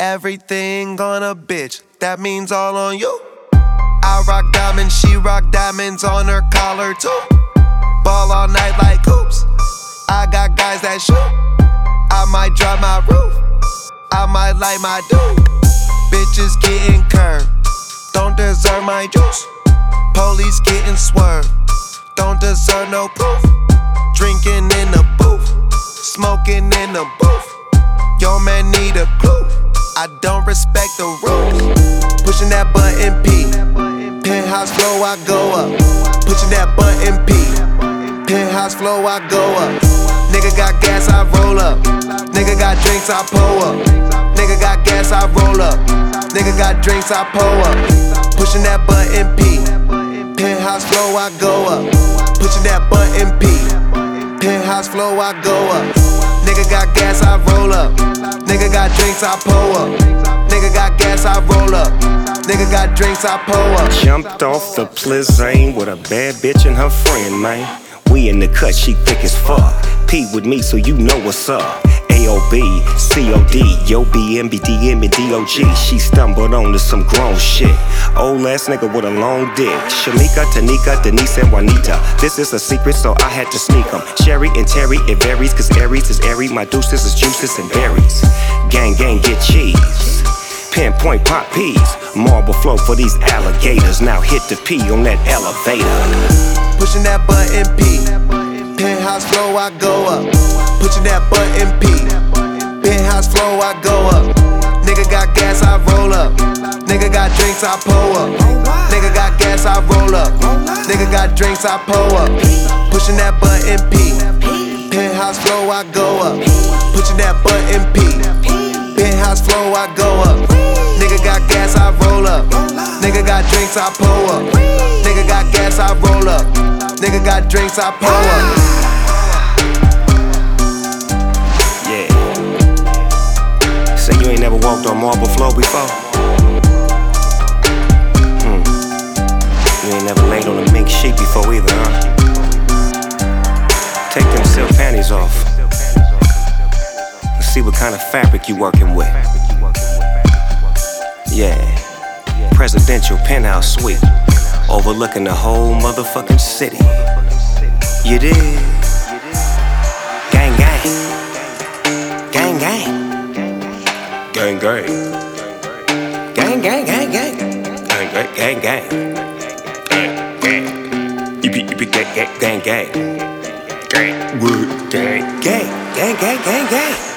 Everything on a bitch, that means all on you. I rock diamonds, she rock diamonds on her collar too. Ball all night like hoops. I got guys that shoot. I might drop my roof. I might light my dude. Bitches getting curved. Don't deserve my juice. Police getting swerved. Don't deserve no proof. Drinking in the booth. Smoking in the booth. Yo, man, need a clue. I don't respect the rules. Pushing that button P. Penthouse flow, I go up. Pushing that button P. Penthouse flow, I go up. Nigga got gas, I roll up. Nigga got drinks, I pull up. Nigga got gas, I roll up. Nigga got drinks, I pull up. Pushing that button P. Penthouse flow, I go up. Pushing that button P. Penthouse flow, I go up. Nigga got gas, I roll up. Nigga got drinks, I pull up. Nigga got gas, I roll up. Nigga got drinks, I pull up. Jumped off the Plizane with a bad bitch and her friend, man. We in the cut, she thick as fuck. P with me, so you know what's up. AOB, COD, yo BMBD, and DOG. She stumbled onto some grown shit. Old ass nigga with a long dick. Shamika, Tanika, Denise, and Juanita. This is a secret, so I had to sneak 'em. Sherry and Terry, it varies, cause Aries is airy. My deuces is juices and berries. Gang, gang, get cheese. Pinpoint pop peas. Marble flow for these alligators. Now hit the P on that elevator. Pushing that button P. Penthouse flow, I go up. Pushing that button P. Penthouse flow, I go up. Nigga got gas, I roll up. Nigga got drinks, I pull up. Nigga got gas, I roll up. Nigga got drinks, I pull up. Pushing that button P. Penthouse flow, I go up. Pushing that button P. Nigga got drinks, I pull up. Nigga got gas, I roll up. Nigga got drinks, I pull up. Yeah. Say you ain't never walked on marble floor before? Hmm. You ain't never laid on a mink sheet before either, huh? Take them silk panties off. Let's see what kind of fabric you working with. Presidential penthouse suite. Overlooking the whole motherfucking city. You did. Gang, gang. Gang, gang. Gang, gang. Gang, gang, gang, gang. Gang, gang, gang, gang. Gang, gang. Yippee, yippee, gang, gang, gang, gang. Gang, word, gang, gang, gang, gang, gang, gang.